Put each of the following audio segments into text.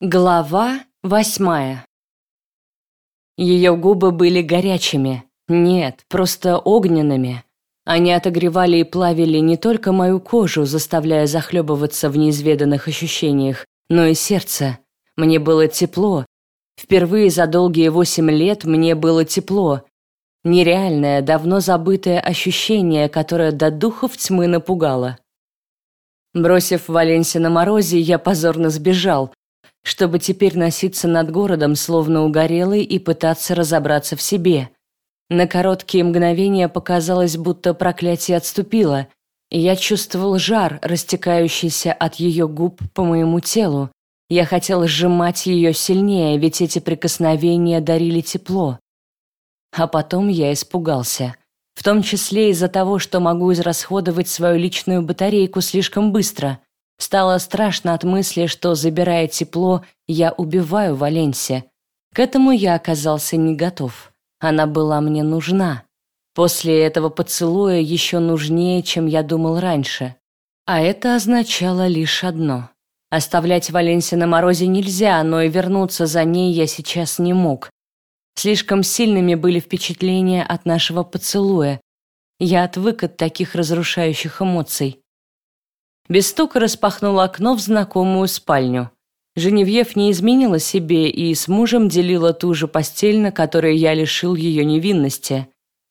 Глава восьмая Ее губы были горячими. Нет, просто огненными. Они отогревали и плавили не только мою кожу, заставляя захлебываться в неизведанных ощущениях, но и сердце. Мне было тепло. Впервые за долгие восемь лет мне было тепло. Нереальное, давно забытое ощущение, которое до духов тьмы напугало. Бросив Валенси на морозе, я позорно сбежал, чтобы теперь носиться над городом, словно угорелый, и пытаться разобраться в себе. На короткие мгновения показалось, будто проклятие отступило, и я чувствовал жар, растекающийся от ее губ по моему телу. Я хотел сжимать ее сильнее, ведь эти прикосновения дарили тепло. А потом я испугался. В том числе из-за того, что могу израсходовать свою личную батарейку слишком быстро. Стало страшно от мысли, что, забирая тепло, я убиваю Валенсия. К этому я оказался не готов. Она была мне нужна. После этого поцелуя еще нужнее, чем я думал раньше. А это означало лишь одно. Оставлять Валенсия на морозе нельзя, но и вернуться за ней я сейчас не мог. Слишком сильными были впечатления от нашего поцелуя. Я отвык от таких разрушающих эмоций. Без стука распахнул окно в знакомую спальню. Женевьев не изменила себе и с мужем делила ту же постель, на которой я лишил ее невинности.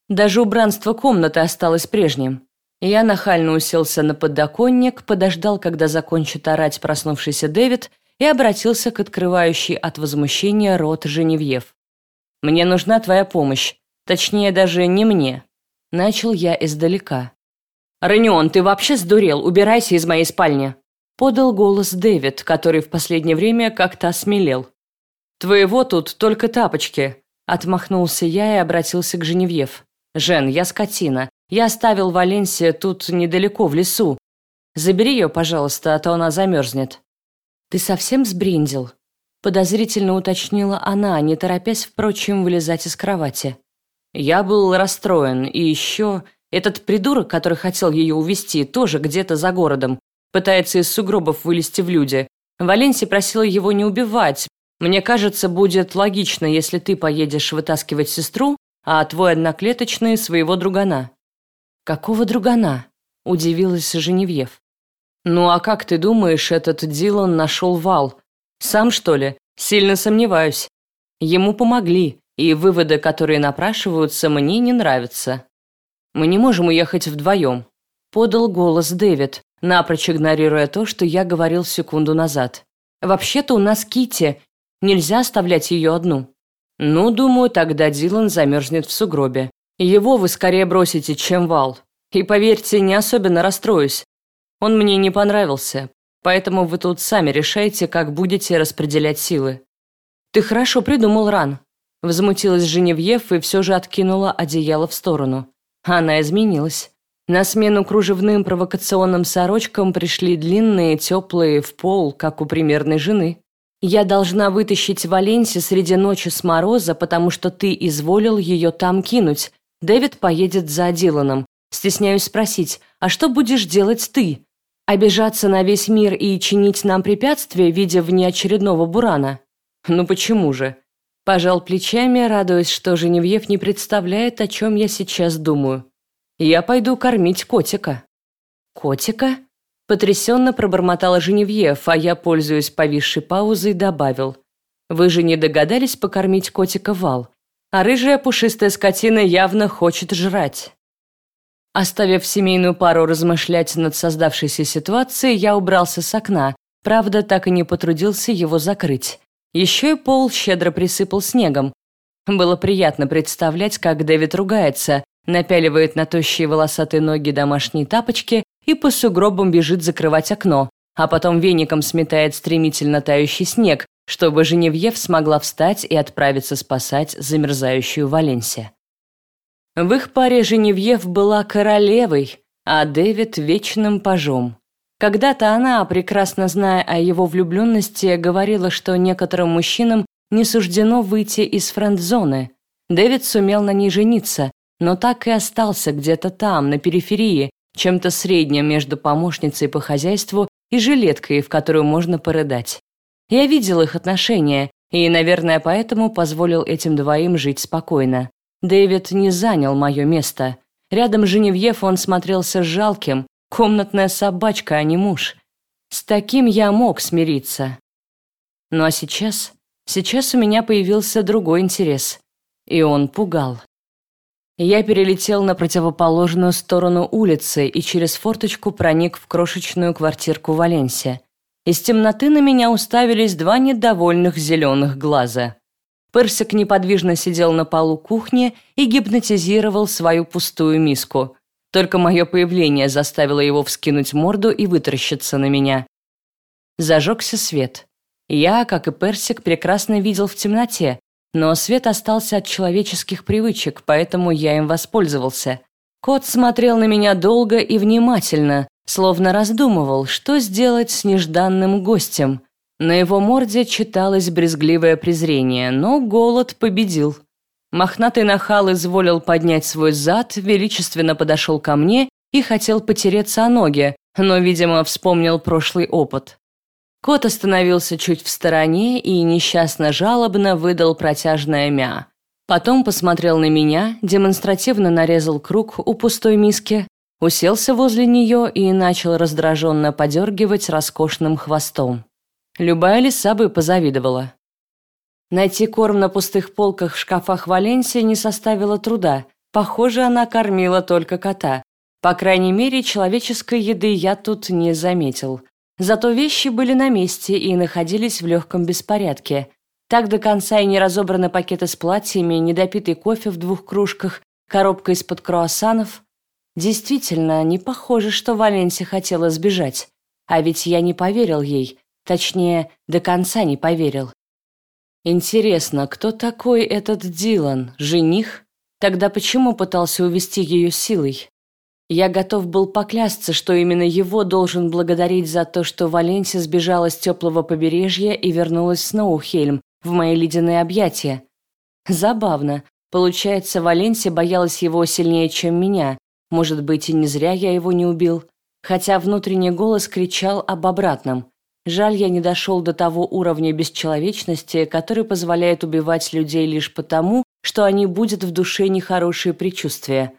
Даже убранство комнаты осталось прежним. Я нахально уселся на подоконник, подождал, когда закончит орать проснувшийся Дэвид, и обратился к открывающей от возмущения рот Женевьев. «Мне нужна твоя помощь. Точнее, даже не мне». Начал я издалека. «Ранион, ты вообще сдурел? Убирайся из моей спальни!» Подал голос Дэвид, который в последнее время как-то осмелел. «Твоего тут только тапочки!» Отмахнулся я и обратился к Женевьев. «Жен, я скотина. Я оставил Валенсия тут недалеко, в лесу. Забери ее, пожалуйста, а то она замерзнет». «Ты совсем сбриндил?» Подозрительно уточнила она, не торопясь, впрочем, вылезать из кровати. Я был расстроен, и еще этот придурок, который хотел ее увести, тоже где-то за городом. Пытается из сугробов вылезти в люди. Валенси просила его не убивать. Мне кажется, будет логично, если ты поедешь вытаскивать сестру, а твой одноклеточный – своего другана». «Какого другана?» – удивилась Женевьев. «Ну а как ты думаешь, этот Дилан нашел вал? Сам, что ли? Сильно сомневаюсь. Ему помогли, и выводы, которые напрашиваются, мне не нравятся. Мы не можем уехать вдвоем», – подал голос Дэвид, напрочь игнорируя то, что я говорил секунду назад. «Вообще-то у нас Кити, нельзя оставлять ее одну». «Ну, думаю, тогда Дилан замерзнет в сугробе. Его вы скорее бросите, чем Вал. И поверьте, не особенно расстроюсь. Он мне не понравился, поэтому вы тут сами решайте, как будете распределять силы». «Ты хорошо придумал, Ран», – возмутилась Женевьев и все же откинула одеяло в сторону. Она изменилась. На смену кружевным провокационным сорочкам пришли длинные, теплые, в пол, как у примерной жены. «Я должна вытащить Валенси среди ночи с мороза, потому что ты изволил ее там кинуть. Дэвид поедет за Диланом. Стесняюсь спросить, а что будешь делать ты? Обижаться на весь мир и чинить нам препятствия, видя внеочередного бурана? Ну почему же? Пожал плечами, радуясь, что Женевьев не представляет, о чем я сейчас думаю. «Я пойду кормить котика». «Котика?» Потрясенно пробормотала Женевьев, а я, пользуясь повисшей паузой, добавил. «Вы же не догадались покормить котика Вал? А рыжая пушистая скотина явно хочет жрать». Оставив семейную пару размышлять над создавшейся ситуацией, я убрался с окна, правда, так и не потрудился его закрыть. Еще и пол щедро присыпал снегом. Было приятно представлять, как Дэвид ругается, напяливает на тощие волосатые ноги домашние тапочки и по сугробам бежит закрывать окно, а потом веником сметает стремительно тающий снег, чтобы Женевьев смогла встать и отправиться спасать замерзающую Валенсия. В их паре Женевьев была королевой, а Дэвид – вечным пажом. Когда-то она, прекрасно зная о его влюбленности, говорила, что некоторым мужчинам не суждено выйти из френд-зоны. Дэвид сумел на ней жениться, но так и остался где-то там, на периферии, чем-то средним между помощницей по хозяйству и жилеткой, в которую можно порыдать. Я видел их отношения, и, наверное, поэтому позволил этим двоим жить спокойно. Дэвид не занял мое место. Рядом с Женевьев он смотрелся жалким, комнатная собачка, а не муж. С таким я мог смириться. Ну а сейчас? Сейчас у меня появился другой интерес. И он пугал. Я перелетел на противоположную сторону улицы и через форточку проник в крошечную квартирку Валенсия. Из темноты на меня уставились два недовольных зеленых глаза. Персик неподвижно сидел на полу кухни и гипнотизировал свою пустую миску. Только мое появление заставило его вскинуть морду и вытаращиться на меня. Зажегся свет. Я, как и Персик, прекрасно видел в темноте, но свет остался от человеческих привычек, поэтому я им воспользовался. Кот смотрел на меня долго и внимательно, словно раздумывал, что сделать с нежданным гостем. На его морде читалось брезгливое презрение, но голод победил. Мохнатый нахал изволил поднять свой зад, величественно подошел ко мне и хотел потереться о ноги, но, видимо, вспомнил прошлый опыт. Кот остановился чуть в стороне и несчастно-жалобно выдал протяжное мя. Потом посмотрел на меня, демонстративно нарезал круг у пустой миски, уселся возле нее и начал раздраженно подергивать роскошным хвостом. Любая лиса бы позавидовала. Найти корм на пустых полках в шкафах Валенсии не составило труда. Похоже, она кормила только кота. По крайней мере, человеческой еды я тут не заметил. Зато вещи были на месте и находились в легком беспорядке. Так до конца и не разобраны пакеты с платьями, недопитый кофе в двух кружках, коробка из-под круассанов. Действительно, не похоже, что Валенсия хотела сбежать. А ведь я не поверил ей. Точнее, до конца не поверил. Интересно, кто такой этот Дилан? Жених? Тогда почему пытался увести ее силой? Я готов был поклясться, что именно его должен благодарить за то, что Валенсия сбежала с теплого побережья и вернулась в Сноухельм, в мои ледяные объятия. Забавно. Получается, Валенсия боялась его сильнее, чем меня. Может быть, и не зря я его не убил. Хотя внутренний голос кричал об обратном. Жаль, я не дошел до того уровня бесчеловечности, который позволяет убивать людей лишь потому, что они будут в душе нехорошие предчувствия.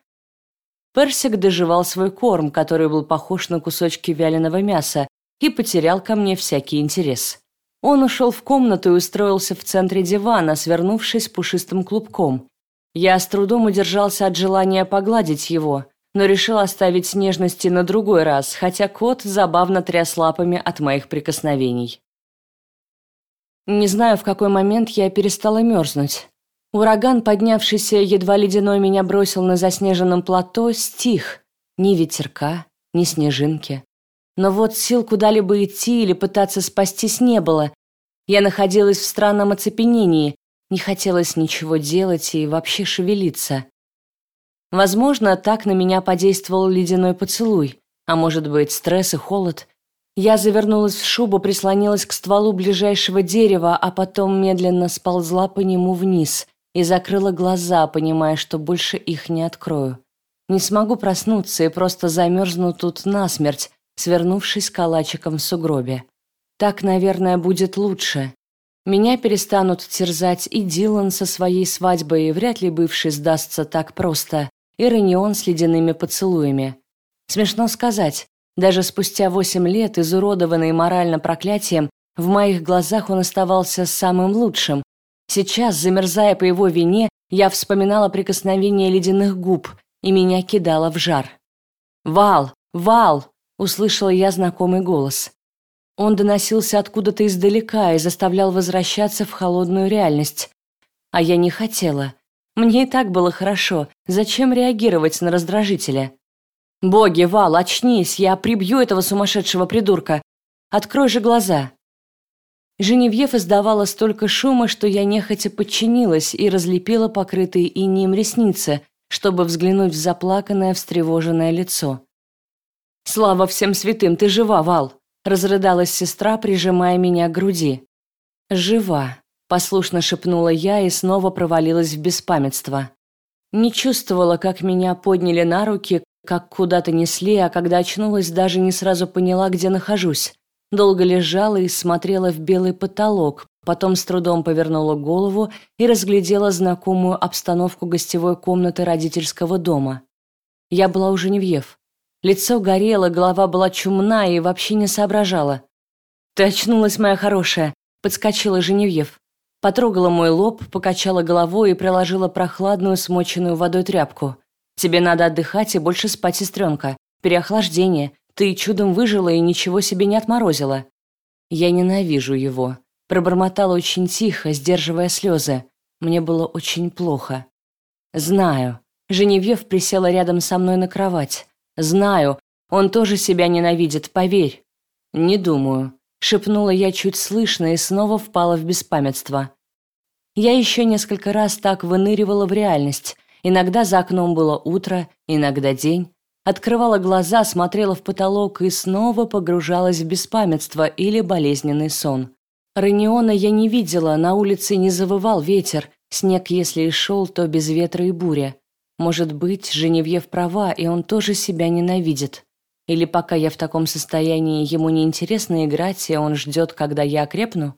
Персик доживал свой корм, который был похож на кусочки вяленого мяса, и потерял ко мне всякий интерес. Он ушел в комнату и устроился в центре дивана, свернувшись пушистым клубком. Я с трудом удержался от желания погладить его, но решил оставить нежности на другой раз, хотя кот забавно тряс лапами от моих прикосновений. Не знаю, в какой момент я перестала мерзнуть. Ураган, поднявшийся едва ледяной, меня бросил на заснеженном плато, стих. Ни ветерка, ни снежинки. Но вот сил куда-либо идти или пытаться спастись не было. Я находилась в странном оцепенении, не хотелось ничего делать и вообще шевелиться. Возможно, так на меня подействовал ледяной поцелуй, а может быть, стресс и холод. Я завернулась в шубу, прислонилась к стволу ближайшего дерева, а потом медленно сползла по нему вниз и закрыла глаза, понимая, что больше их не открою. Не смогу проснуться и просто замерзну тут насмерть, свернувшись калачиком в сугробе. Так, наверное, будет лучше. Меня перестанут терзать и Дилан со своей свадьбой, и вряд ли бывший сдастся так просто, и Ренион с ледяными поцелуями. Смешно сказать, даже спустя восемь лет, изуродованный морально проклятием, в моих глазах он оставался самым лучшим, Сейчас, замерзая по его вине, я вспоминала прикосновение ледяных губ, и меня кидало в жар. «Вал! Вал!» — услышала я знакомый голос. Он доносился откуда-то издалека и заставлял возвращаться в холодную реальность. А я не хотела. Мне и так было хорошо. Зачем реагировать на раздражителя? «Боги, Вал, очнись! Я прибью этого сумасшедшего придурка! Открой же глаза!» Женевьев издавала столько шума, что я нехотя подчинилась и разлепила покрытые инеем ресницы, чтобы взглянуть в заплаканное, встревоженное лицо. «Слава всем святым, ты жива, Вал!» – разрыдалась сестра, прижимая меня к груди. «Жива», – послушно шепнула я и снова провалилась в беспамятство. Не чувствовала, как меня подняли на руки, как куда-то несли, а когда очнулась, даже не сразу поняла, где нахожусь. Долго лежала и смотрела в белый потолок, потом с трудом повернула голову и разглядела знакомую обстановку гостевой комнаты родительского дома. Я была у Женевьев. Лицо горело, голова была чумна и вообще не соображала. «Ты очнулась, моя хорошая!» – подскочила Женевьев. Потрогала мой лоб, покачала головой и приложила прохладную, смоченную водой тряпку. «Тебе надо отдыхать и больше спать, сестренка. Переохлаждение. Ты чудом выжила и ничего себе не отморозила». «Я ненавижу его», – пробормотала очень тихо, сдерживая слезы. Мне было очень плохо. «Знаю». Женевьев присела рядом со мной на кровать. «Знаю. Он тоже себя ненавидит, поверь». «Не думаю шепнула я чуть слышно и снова впала в беспамятство. Я еще несколько раз так выныривала в реальность. Иногда за окном было утро, иногда день. Открывала глаза, смотрела в потолок и снова погружалась в беспамятство или болезненный сон. Раниона я не видела, на улице не завывал ветер, снег, если и шел, то без ветра и буря. Может быть, Женевьев права, и он тоже себя ненавидит. Или пока я в таком состоянии, ему не интересно играть, и он ждет, когда я окрепну?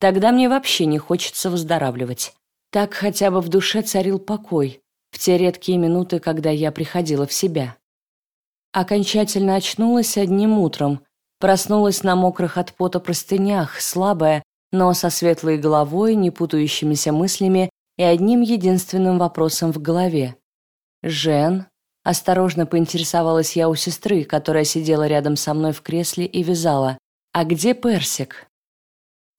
Тогда мне вообще не хочется выздоравливать. Так хотя бы в душе царил покой, в те редкие минуты, когда я приходила в себя. Окончательно очнулась одним утром, проснулась на мокрых от пота простынях, слабая, но со светлой головой, не путающимися мыслями и одним единственным вопросом в голове. «Жен, Осторожно поинтересовалась я у сестры, которая сидела рядом со мной в кресле и вязала. «А где Персик?»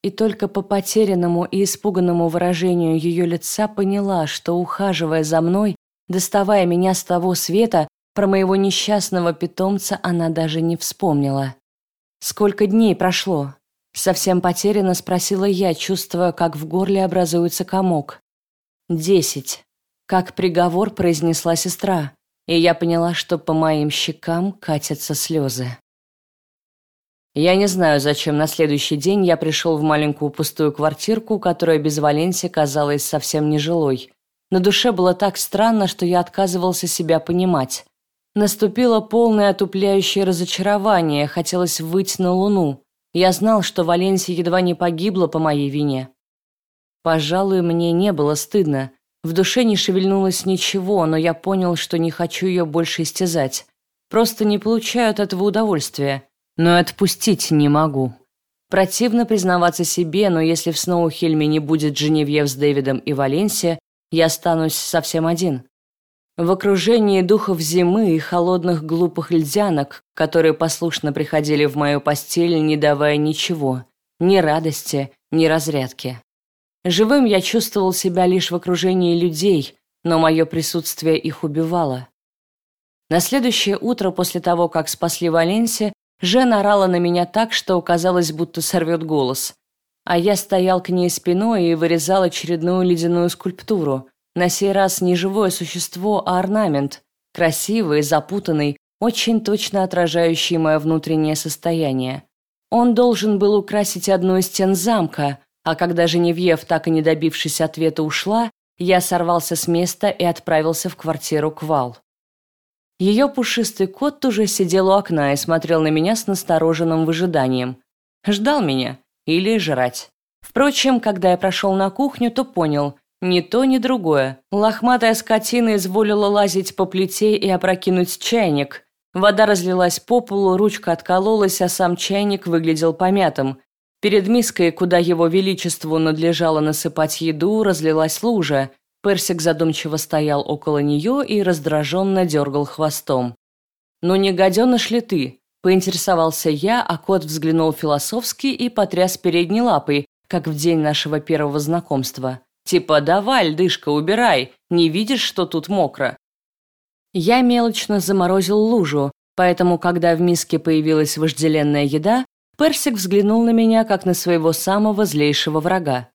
И только по потерянному и испуганному выражению ее лица поняла, что, ухаживая за мной, доставая меня с того света, про моего несчастного питомца она даже не вспомнила. «Сколько дней прошло?» Совсем потерянно спросила я, чувствуя, как в горле образуется комок. «Десять», — как приговор произнесла сестра и я поняла, что по моим щекам катятся слезы. Я не знаю, зачем на следующий день я пришел в маленькую пустую квартирку, которая без Валенсии казалась совсем нежилой. На душе было так странно, что я отказывался себя понимать. Наступило полное отупляющее разочарование, хотелось выйти на луну. Я знал, что Валенсия едва не погибла по моей вине. Пожалуй, мне не было стыдно. В душе не шевельнулось ничего, но я понял, что не хочу ее больше истязать. Просто не получаю от этого удовольствия. Но отпустить не могу. Противно признаваться себе, но если в Сноухильме не будет Женевьев с Дэвидом и Валенсия, я останусь совсем один. В окружении духов зимы и холодных глупых льдянок, которые послушно приходили в мою постель, не давая ничего, ни радости, ни разрядки. Живым я чувствовал себя лишь в окружении людей, но мое присутствие их убивало. На следующее утро после того, как спасли Валенсия, Жена орала на меня так, что казалось, будто сорвет голос. А я стоял к ней спиной и вырезал очередную ледяную скульптуру. На сей раз не живое существо, а орнамент. Красивый, запутанный, очень точно отражающий мое внутреннее состояние. Он должен был украсить одну из стен замка, а когда Женевьев, так и не добившись ответа, ушла, я сорвался с места и отправился в квартиру Квал. Ее пушистый кот уже сидел у окна и смотрел на меня с настороженным выжиданием. Ждал меня. Или жрать. Впрочем, когда я прошел на кухню, то понял. Ни то, ни другое. Лохматая скотина изволила лазить по плите и опрокинуть чайник. Вода разлилась по полу, ручка откололась, а сам чайник выглядел помятым. Перед миской, куда его величеству надлежало насыпать еду, разлилась лужа. Персик задумчиво стоял около нее и раздраженно дергал хвостом. «Ну не гаденыш ли ты?» – поинтересовался я, а кот взглянул философски и потряс передней лапой, как в день нашего первого знакомства. «Типа давай, льдышка, убирай, не видишь, что тут мокро?» Я мелочно заморозил лужу, поэтому, когда в миске появилась вожделенная еда, Персик взглянул на меня, как на своего самого злейшего врага.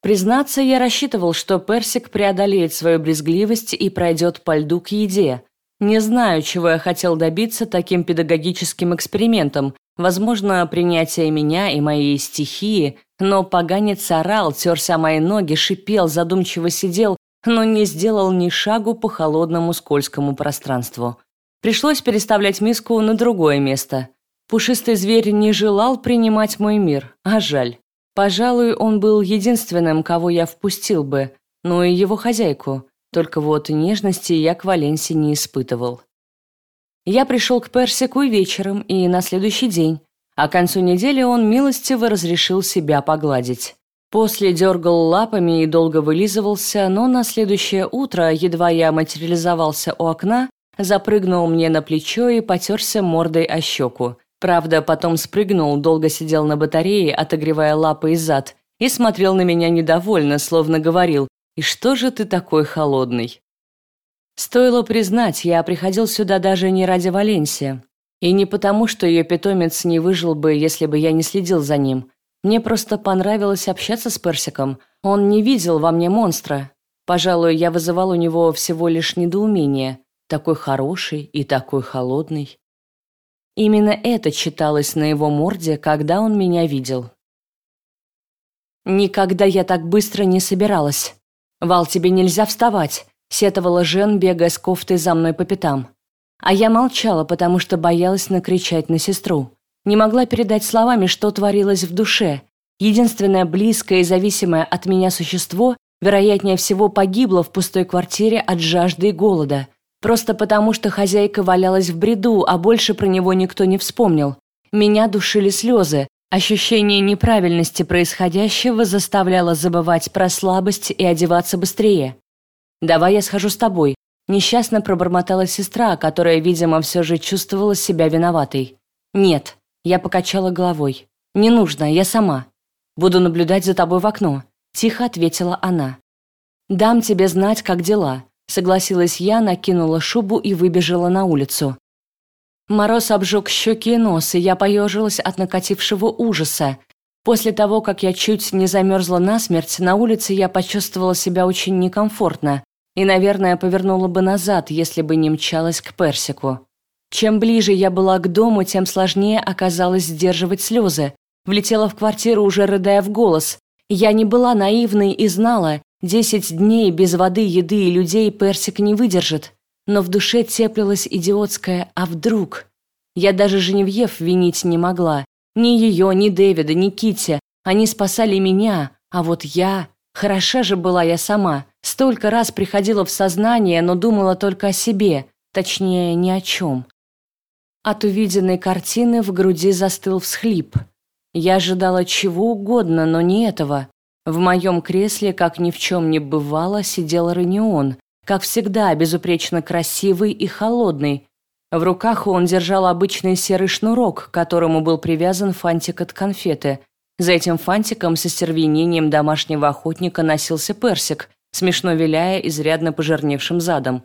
Признаться, я рассчитывал, что Персик преодолеет свою брезгливость и пройдет по льду к еде. Не знаю, чего я хотел добиться таким педагогическим экспериментом, возможно, принятие меня и моей стихии, но поганец орал, терся мои ноги, шипел, задумчиво сидел, но не сделал ни шагу по холодному скользкому пространству. Пришлось переставлять миску на другое место. Пушистый зверь не желал принимать мой мир, а жаль. Пожалуй, он был единственным, кого я впустил бы, но и его хозяйку. Только вот нежности я к Валенсии не испытывал. Я пришел к Персику вечером, и на следующий день, а к концу недели он милостиво разрешил себя погладить. После дергал лапами и долго вылизывался, но на следующее утро, едва я материализовался у окна, запрыгнул мне на плечо и потерся мордой о щеку. Правда, потом спрыгнул, долго сидел на батарее, отогревая лапы и зад, и смотрел на меня недовольно, словно говорил «И что же ты такой холодный?» Стоило признать, я приходил сюда даже не ради Валенсии. И не потому, что ее питомец не выжил бы, если бы я не следил за ним. Мне просто понравилось общаться с Персиком. Он не видел во мне монстра. Пожалуй, я вызывал у него всего лишь недоумение. Такой хороший и такой холодный. Именно это читалось на его морде, когда он меня видел. «Никогда я так быстро не собиралась. Вал, тебе нельзя вставать», — сетовала Жен, бегая с кофтой за мной по пятам. А я молчала, потому что боялась накричать на сестру. Не могла передать словами, что творилось в душе. Единственное близкое и зависимое от меня существо, вероятнее всего, погибло в пустой квартире от жажды и голода — Просто потому, что хозяйка валялась в бреду, а больше про него никто не вспомнил. Меня душили слезы. Ощущение неправильности происходящего заставляло забывать про слабость и одеваться быстрее. «Давай я схожу с тобой», – несчастно пробормотала сестра, которая, видимо, все же чувствовала себя виноватой. «Нет», – я покачала головой. «Не нужно, я сама. Буду наблюдать за тобой в окно», – тихо ответила она. «Дам тебе знать, как дела. Согласилась я, накинула шубу и выбежала на улицу. Мороз обжег щеки и нос, и я поежилась от накатившего ужаса. После того, как я чуть не замерзла насмерть, на улице я почувствовала себя очень некомфортно и, наверное, повернула бы назад, если бы не мчалась к Персику. Чем ближе я была к дому, тем сложнее оказалось сдерживать слезы. Влетела в квартиру, уже рыдая в голос. Я не была наивной и знала, Десять дней без воды, еды и людей Персик не выдержит. Но в душе теплилась идиотская «а вдруг?». Я даже Женевьев винить не могла. Ни ее, ни Дэвида, ни Кити. Они спасали меня, а вот я... Хороша же была я сама. Столько раз приходила в сознание, но думала только о себе. Точнее, ни о чем. От увиденной картины в груди застыл всхлип. Я ожидала чего угодно, но не этого. В моем кресле, как ни в чем не бывало, сидел Ранион, как всегда, безупречно красивый и холодный. В руках он держал обычный серый шнурок, к которому был привязан фантик от конфеты. За этим фантиком со стервенением домашнего охотника носился персик, смешно виляя изрядно пожирневшим задом.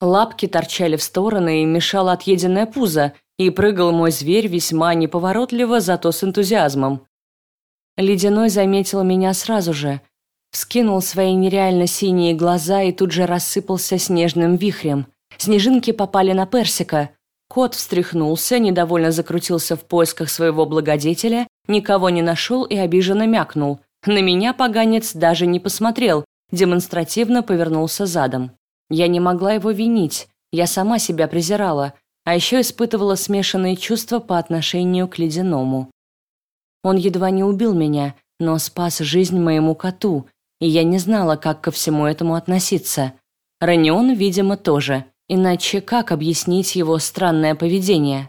Лапки торчали в стороны и мешало отъеденное пузо, и прыгал мой зверь весьма неповоротливо, зато с энтузиазмом. Ледяной заметил меня сразу же, вскинул свои нереально синие глаза и тут же рассыпался снежным вихрем. Снежинки попали на Персика. Кот встряхнулся, недовольно закрутился в поисках своего благодетеля, никого не нашел и обиженно мякнул. На меня поганец даже не посмотрел, демонстративно повернулся задом. Я не могла его винить, я сама себя презирала, а еще испытывала смешанные чувства по отношению к ледяному. Он едва не убил меня, но спас жизнь моему коту, и я не знала, как ко всему этому относиться. Ранион, видимо, тоже. Иначе как объяснить его странное поведение?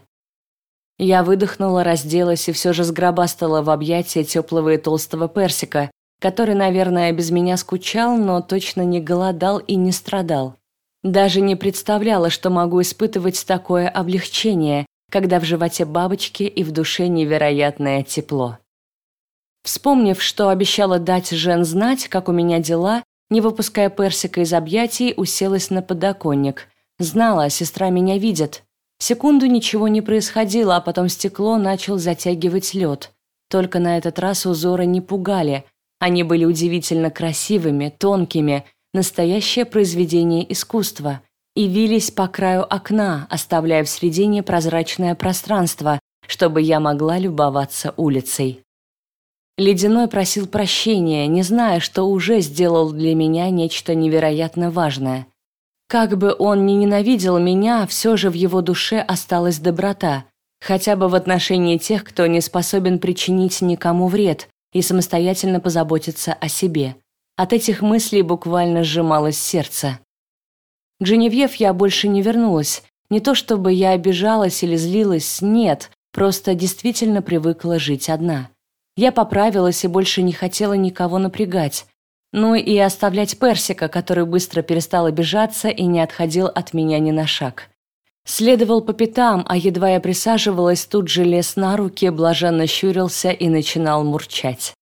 Я выдохнула, разделась и все же сгробастала в объятия теплого и толстого персика, который, наверное, без меня скучал, но точно не голодал и не страдал. Даже не представляла, что могу испытывать такое облегчение, когда в животе бабочки и в душе невероятное тепло. Вспомнив, что обещала дать Жен знать, как у меня дела, не выпуская персика из объятий, уселась на подоконник. Знала, сестра меня видит. Секунду ничего не происходило, а потом стекло начал затягивать лед. Только на этот раз узоры не пугали. Они были удивительно красивыми, тонкими, настоящее произведение искусства и вились по краю окна, оставляя в середине прозрачное пространство, чтобы я могла любоваться улицей. Ледяной просил прощения, не зная, что уже сделал для меня нечто невероятно важное. Как бы он ни ненавидел меня, все же в его душе осталась доброта. Хотя бы в отношении тех, кто не способен причинить никому вред и самостоятельно позаботиться о себе. От этих мыслей буквально сжималось сердце. К я больше не вернулась. Не то чтобы я обижалась или злилась, нет, просто действительно привыкла жить одна. Я поправилась и больше не хотела никого напрягать. Ну и оставлять Персика, который быстро перестал обижаться и не отходил от меня ни на шаг. Следовал по пятам, а едва я присаживалась, тут же лез на руки, блаженно щурился и начинал мурчать.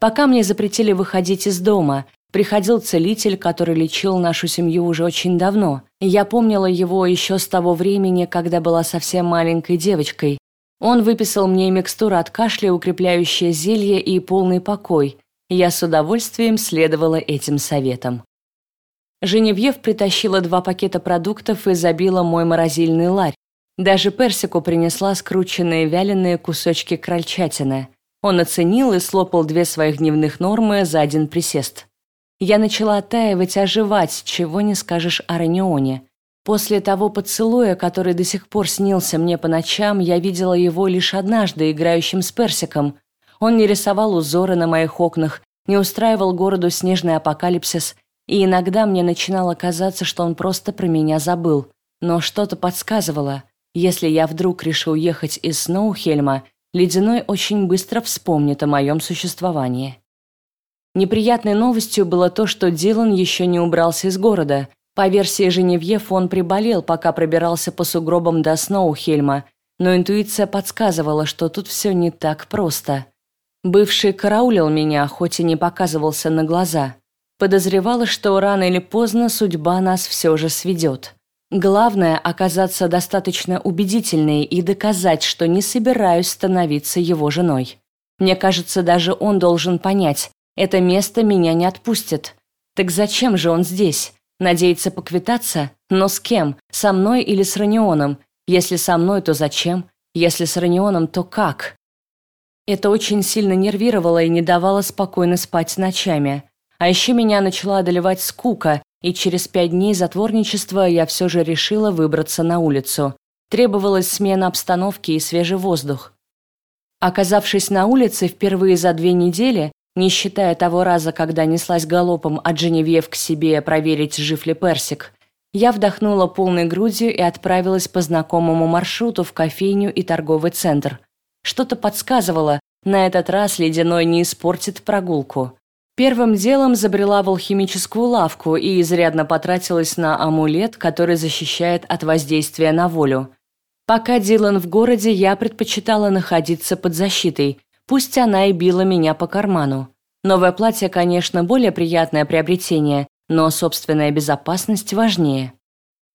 Пока мне запретили выходить из дома, приходил целитель, который лечил нашу семью уже очень давно. Я помнила его еще с того времени, когда была совсем маленькой девочкой. Он выписал мне микстуру от кашля, укрепляющее зелье и полный покой. Я с удовольствием следовала этим советам. Женевьев притащила два пакета продуктов и забила мой морозильный ларь. Даже персику принесла скрученные вяленые кусочки крольчатины. Он оценил и слопал две своих дневных нормы за один присест. Я начала оттаивать, оживать, чего не скажешь о Ранионе. После того поцелуя, который до сих пор снился мне по ночам, я видела его лишь однажды, играющим с персиком. Он не рисовал узоры на моих окнах, не устраивал городу снежный апокалипсис, и иногда мне начинало казаться, что он просто про меня забыл. Но что-то подсказывало, если я вдруг решу уехать из Сноухельма, Ледяной очень быстро вспомнит о моем существовании. Неприятной новостью было то, что Дилан еще не убрался из города – по версии Женевьев, он приболел, пока пробирался по сугробам до Сноухельма, но интуиция подсказывала, что тут все не так просто. Бывший караулил меня, хоть и не показывался на глаза. Подозревала, что рано или поздно судьба нас все же сведет. Главное – оказаться достаточно убедительной и доказать, что не собираюсь становиться его женой. Мне кажется, даже он должен понять, это место меня не отпустит. Так зачем же он здесь? Надеется поквитаться? Но с кем? Со мной или с Ранионом? Если со мной, то зачем? Если с Ранионом, то как? Это очень сильно нервировало и не давало спокойно спать ночами. А еще меня начала одолевать скука, и через пять дней затворничества я все же решила выбраться на улицу. Требовалась смена обстановки и свежий воздух. Оказавшись на улице впервые за две недели, не считая того раза, когда неслась галопом от Женевьев к себе проверить, жив ли Персик, я вдохнула полной грудью и отправилась по знакомому маршруту в кофейню и торговый центр. Что-то подсказывало, на этот раз ледяной не испортит прогулку. Первым делом забрела в алхимическую лавку и изрядно потратилась на амулет, который защищает от воздействия на волю. Пока Дилан в городе, я предпочитала находиться под защитой – Пусть она и била меня по карману. Новое платье, конечно, более приятное приобретение, но собственная безопасность важнее.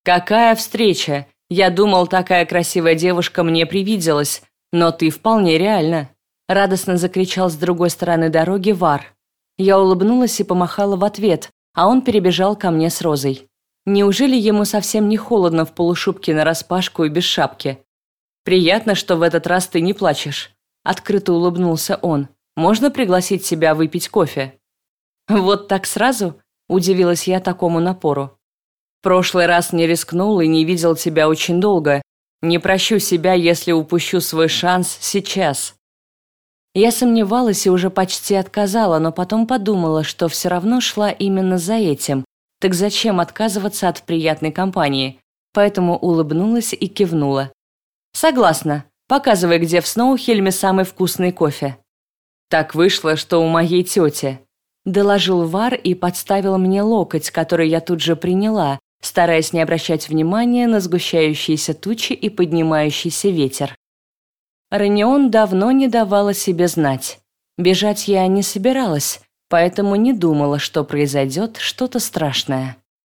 «Какая встреча! Я думал, такая красивая девушка мне привиделась, но ты вполне реально!» Радостно закричал с другой стороны дороги Вар. Я улыбнулась и помахала в ответ, а он перебежал ко мне с розой. Неужели ему совсем не холодно в полушубке нараспашку и без шапки? Приятно, что в этот раз ты не плачешь. Открыто улыбнулся он. «Можно пригласить себя выпить кофе?» «Вот так сразу?» – удивилась я такому напору. «Прошлый раз не рискнул и не видел тебя очень долго. Не прощу себя, если упущу свой шанс сейчас». Я сомневалась и уже почти отказала, но потом подумала, что все равно шла именно за этим. Так зачем отказываться от приятной компании? Поэтому улыбнулась и кивнула. «Согласна», Показывай, где в Сноухельме самый вкусный кофе». Так вышло, что у моей тети. Доложил Вар и подставил мне локоть, который я тут же приняла, стараясь не обращать внимания на сгущающиеся тучи и поднимающийся ветер. Ранион давно не давала себе знать. Бежать я не собиралась, поэтому не думала, что произойдет что-то страшное.